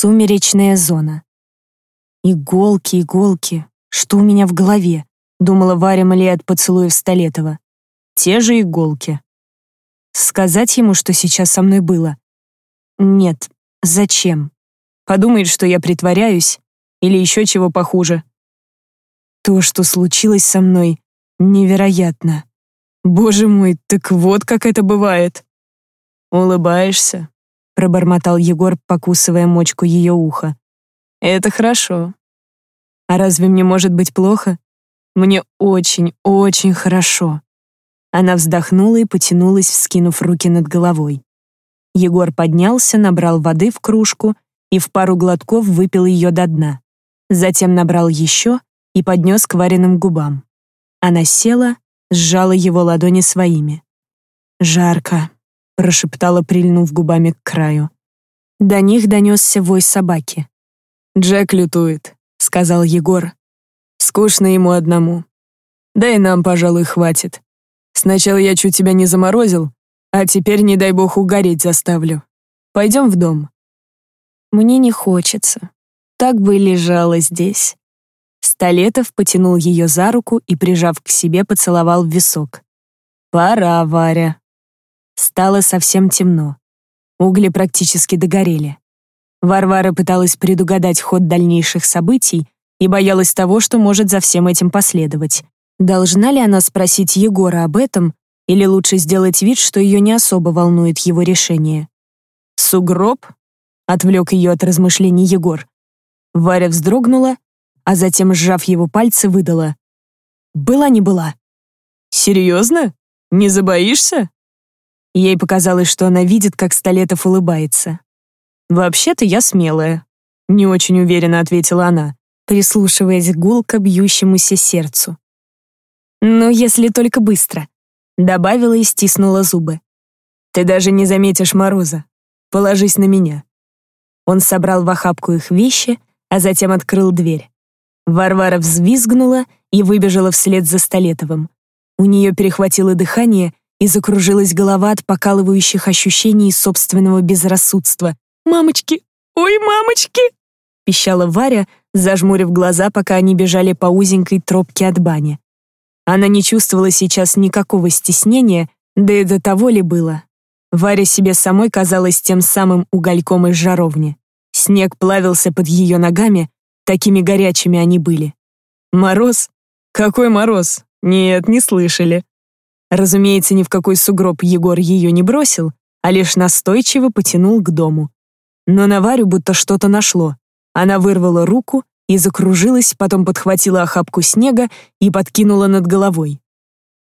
Сумеречная зона. Иголки, иголки. Что у меня в голове? Думала Варя Малия от поцелуев Столетова. Те же иголки. Сказать ему, что сейчас со мной было? Нет, зачем? Подумает, что я притворяюсь, или еще чего похуже. То, что случилось со мной, невероятно. Боже мой, так вот как это бывает. Улыбаешься, пробормотал Егор, покусывая мочку ее уха. Это хорошо. А разве мне может быть плохо? Мне очень, очень хорошо. Она вздохнула и потянулась, вскинув руки над головой. Егор поднялся, набрал воды в кружку и в пару глотков выпил ее до дна. Затем набрал еще и поднес к вареным губам. Она села, сжала его ладони своими. «Жарко», — прошептала, прильнув губами к краю. До них донесся вой собаки. «Джек лютует», — сказал Егор. «Скучно ему одному. Да и нам, пожалуй, хватит. Сначала я чуть тебя не заморозил, а теперь, не дай бог, угореть заставлю. Пойдем в дом». «Мне не хочется. Так бы и лежала здесь». Столетов потянул ее за руку и, прижав к себе, поцеловал в висок. «Пора, Варя». Стало совсем темно. Угли практически догорели. Варвара пыталась предугадать ход дальнейших событий и боялась того, что может за всем этим последовать. Должна ли она спросить Егора об этом, или лучше сделать вид, что ее не особо волнует его решение? «Сугроб?» — отвлек ее от размышлений Егор. Варя вздрогнула, а затем, сжав его пальцы, выдала. «Была не была». «Серьезно? Не забоишься?» Ей показалось, что она видит, как Столетов улыбается. «Вообще-то я смелая», — не очень уверенно ответила она, прислушиваясь к гулко бьющемуся сердцу. «Ну, если только быстро», — добавила и стиснула зубы. «Ты даже не заметишь мороза. Положись на меня». Он собрал в охапку их вещи, а затем открыл дверь. Варвара взвизгнула и выбежала вслед за Столетовым. У нее перехватило дыхание, и закружилась голова от покалывающих ощущений собственного безрассудства. «Мамочки! Ой, мамочки!» — пищала Варя, зажмурив глаза, пока они бежали по узенькой тропке от бани. Она не чувствовала сейчас никакого стеснения, да и до того ли было. Варя себе самой казалась тем самым угольком из жаровни. Снег плавился под ее ногами, такими горячими они были. Мороз? Какой мороз? Нет, не слышали. Разумеется, ни в какой сугроб Егор ее не бросил, а лишь настойчиво потянул к дому. Но на Варю будто что-то нашло. Она вырвала руку и закружилась, потом подхватила охапку снега и подкинула над головой.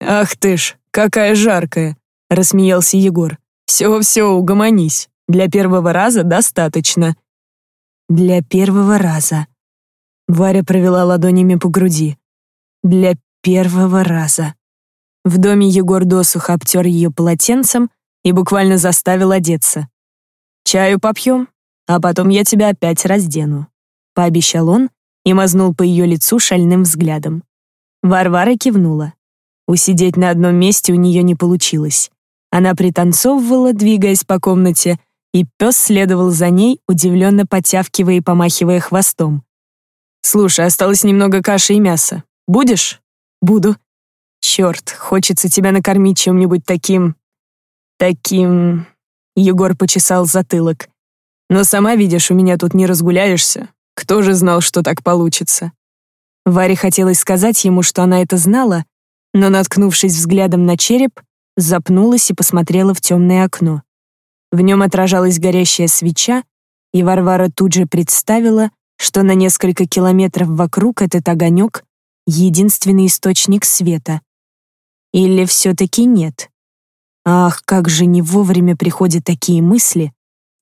«Ах ты ж, какая жаркая!» — рассмеялся Егор. «Все-все, угомонись. Для первого раза достаточно». «Для первого раза». Варя провела ладонями по груди. «Для первого раза». В доме Егор досуха обтер ее полотенцем и буквально заставил одеться. «Чаю попьем, а потом я тебя опять раздену», — пообещал он и мазнул по ее лицу шальным взглядом. Варвара кивнула. Усидеть на одном месте у нее не получилось. Она пританцовывала, двигаясь по комнате, и пес следовал за ней, удивленно потявкивая и помахивая хвостом. «Слушай, осталось немного каши и мяса. Будешь?» «Буду», Черт, хочется тебя накормить чем-нибудь таким... Таким... Егор почесал затылок. Но сама видишь, у меня тут не разгуляешься. Кто же знал, что так получится? Варе хотелось сказать ему, что она это знала, но, наткнувшись взглядом на череп, запнулась и посмотрела в темное окно. В нем отражалась горящая свеча, и Варвара тут же представила, что на несколько километров вокруг этот огонек — единственный источник света. Или все-таки нет? Ах, как же не вовремя приходят такие мысли.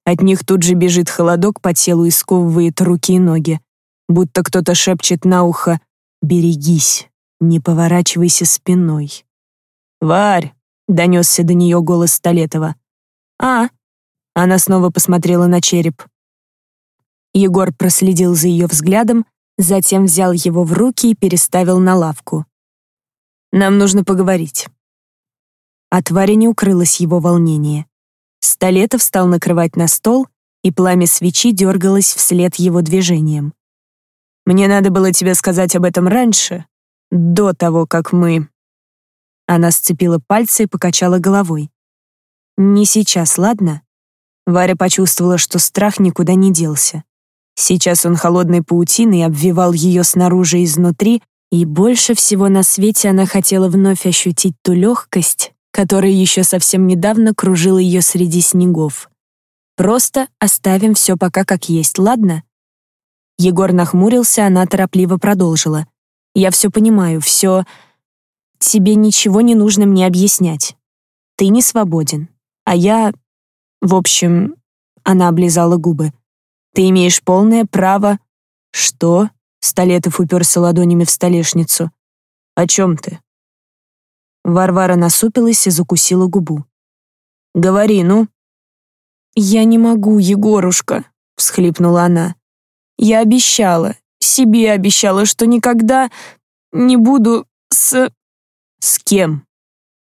От них тут же бежит холодок по телу и сковывает руки и ноги. Будто кто-то шепчет на ухо «Берегись, не поворачивайся спиной». «Варь!» — донесся до нее голос Столетова. «А?» — она снова посмотрела на череп. Егор проследил за ее взглядом, затем взял его в руки и переставил на лавку. Нам нужно поговорить». От Вари не укрылось его волнение. Столетов стал накрывать на стол, и пламя свечи дергалось вслед его движением. «Мне надо было тебе сказать об этом раньше, до того, как мы...» Она сцепила пальцы и покачала головой. «Не сейчас, ладно?» Варя почувствовала, что страх никуда не делся. Сейчас он холодной паутиной обвивал ее снаружи и изнутри, и больше всего на свете она хотела вновь ощутить ту легкость, которая еще совсем недавно кружила ее среди снегов. «Просто оставим все пока как есть, ладно?» Егор нахмурился, она торопливо продолжила. «Я все понимаю, все... Тебе ничего не нужно мне объяснять. Ты не свободен. А я... В общем...» Она облизала губы. «Ты имеешь полное право...» «Что?» Столетов уперся ладонями в столешницу. «О чем ты?» Варвара насупилась и закусила губу. «Говори, ну». «Я не могу, Егорушка», — всхлипнула она. «Я обещала, себе обещала, что никогда не буду с...» «С кем?»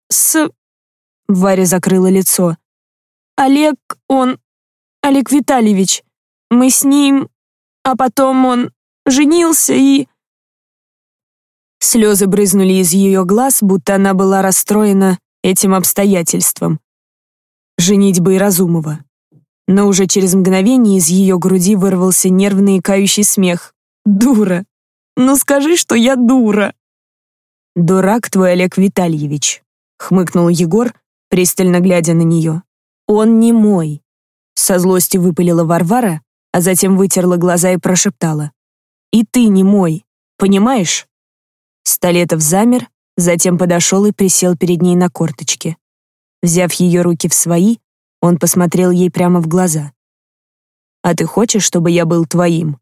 «С...» Варя закрыла лицо. «Олег, он... Олег Витальевич. Мы с ним... А потом он женился и...» Слезы брызнули из ее глаз, будто она была расстроена этим обстоятельством. Женитьба и Разумова. Но уже через мгновение из ее груди вырвался нервный и кающий смех. «Дура! Ну скажи, что я дура!» «Дурак твой Олег Витальевич», — хмыкнул Егор, пристально глядя на нее. «Он не мой», — со злости выпалила Варвара, а затем вытерла глаза и прошептала. И ты не мой, понимаешь?» Столетов замер, затем подошел и присел перед ней на корточки. Взяв ее руки в свои, он посмотрел ей прямо в глаза. «А ты хочешь, чтобы я был твоим?»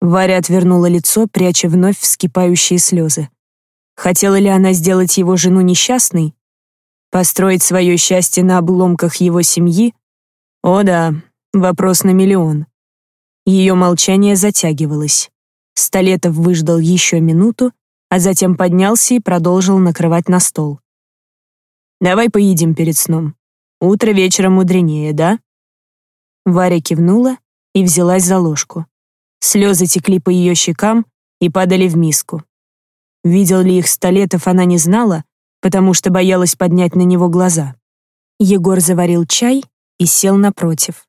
Варя отвернула лицо, пряча вновь вскипающие слезы. Хотела ли она сделать его жену несчастной? Построить свое счастье на обломках его семьи? О да, вопрос на миллион. Ее молчание затягивалось. Столетов выждал еще минуту, а затем поднялся и продолжил накрывать на стол. «Давай поедим перед сном. Утро вечером мудренее, да?» Варя кивнула и взялась за ложку. Слезы текли по ее щекам и падали в миску. Видел ли их Столетов, она не знала, потому что боялась поднять на него глаза. Егор заварил чай и сел напротив.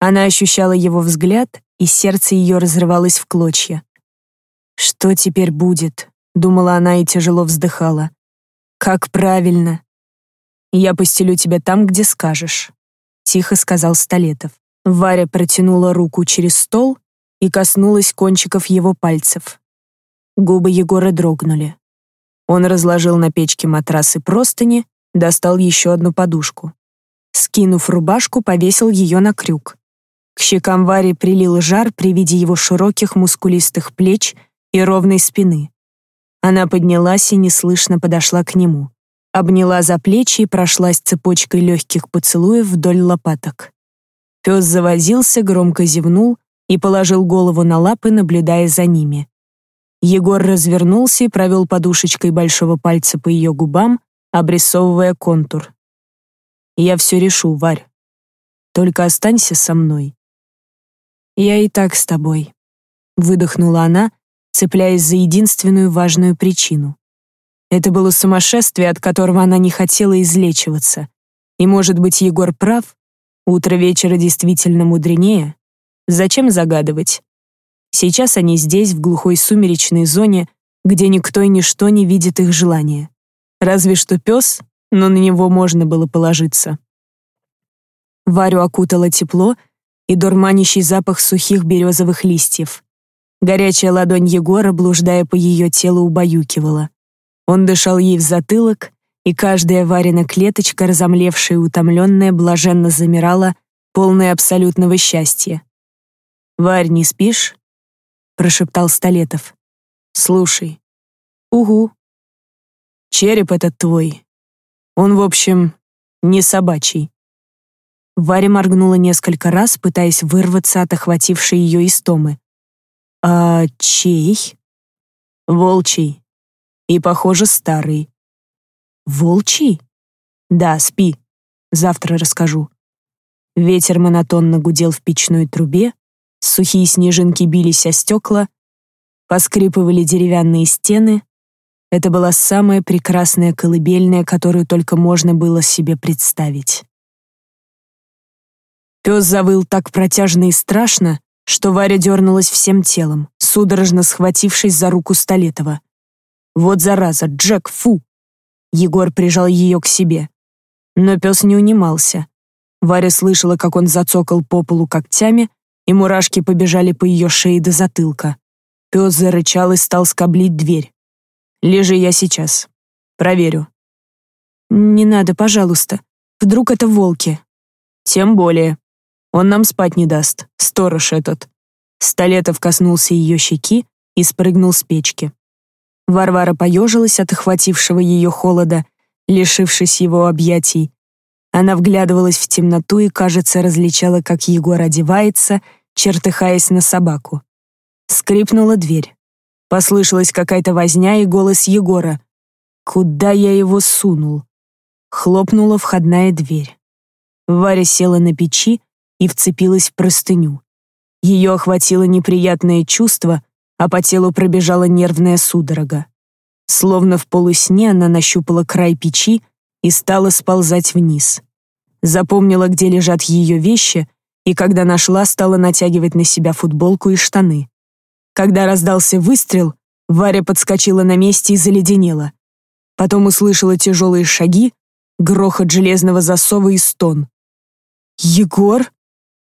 Она ощущала его взгляд, и сердце ее разрывалось в клочья. «Что теперь будет?» — думала она и тяжело вздыхала. «Как правильно!» «Я постелю тебя там, где скажешь», — тихо сказал Столетов. Варя протянула руку через стол и коснулась кончиков его пальцев. Губы Егора дрогнули. Он разложил на печке матрасы простыни, достал еще одну подушку. Скинув рубашку, повесил ее на крюк. К щекам Вари прилил жар при виде его широких мускулистых плеч и ровной спины. Она поднялась и неслышно подошла к нему. Обняла за плечи и прошлась цепочкой легких поцелуев вдоль лопаток. Пес завозился, громко зевнул и положил голову на лапы, наблюдая за ними. Егор развернулся и провел подушечкой большого пальца по ее губам, обрисовывая контур. «Я все решу, Варь. Только останься со мной. «Я и так с тобой», — выдохнула она, цепляясь за единственную важную причину. Это было сумасшествие, от которого она не хотела излечиваться. И, может быть, Егор прав? Утро вечера действительно мудренее? Зачем загадывать? Сейчас они здесь, в глухой сумеречной зоне, где никто и ничто не видит их желания. Разве что пес, но на него можно было положиться. Варю окутало тепло, и дурманящий запах сухих березовых листьев. Горячая ладонь Егора, блуждая по ее телу, убаюкивала. Он дышал ей в затылок, и каждая Варина клеточка, разомлевшая и утомленная, блаженно замирала, полная абсолютного счастья. «Варь, не спишь?» — прошептал Столетов. «Слушай». «Угу». «Череп этот твой. Он, в общем, не собачий. Варя моргнула несколько раз, пытаясь вырваться от охватившей ее истомы. «А чей?» «Волчий. И, похоже, старый». «Волчий?» «Да, спи. Завтра расскажу». Ветер монотонно гудел в печной трубе, сухие снежинки бились о стекла, поскрипывали деревянные стены. Это была самая прекрасная колыбельная, которую только можно было себе представить. Пес завыл так протяжно и страшно, что Варя дернулась всем телом, судорожно схватившись за руку Столетова. «Вот зараза, Джек, фу!» Егор прижал ее к себе. Но пес не унимался. Варя слышала, как он зацокал по полу когтями, и мурашки побежали по ее шее до затылка. Пес зарычал и стал скоблить дверь. «Лежи я сейчас. Проверю». «Не надо, пожалуйста. Вдруг это волки?» «Тем более. Он нам спать не даст, сторож этот». Столетов коснулся ее щеки и спрыгнул с печки. Варвара поежилась от охватившего ее холода, лишившись его объятий. Она вглядывалась в темноту и, кажется, различала, как Егор одевается, чертыхаясь на собаку. Скрипнула дверь. Послышалась какая-то возня и голос Егора. «Куда я его сунул?» Хлопнула входная дверь. Варя села на печи и вцепилась в простыню. Ее охватило неприятное чувство, а по телу пробежала нервная судорога. Словно в полусне она нащупала край печи и стала сползать вниз. Запомнила, где лежат ее вещи, и когда нашла, стала натягивать на себя футболку и штаны. Когда раздался выстрел, Варя подскочила на месте и заледенела. Потом услышала тяжелые шаги, грохот железного засова и стон. «Егор?»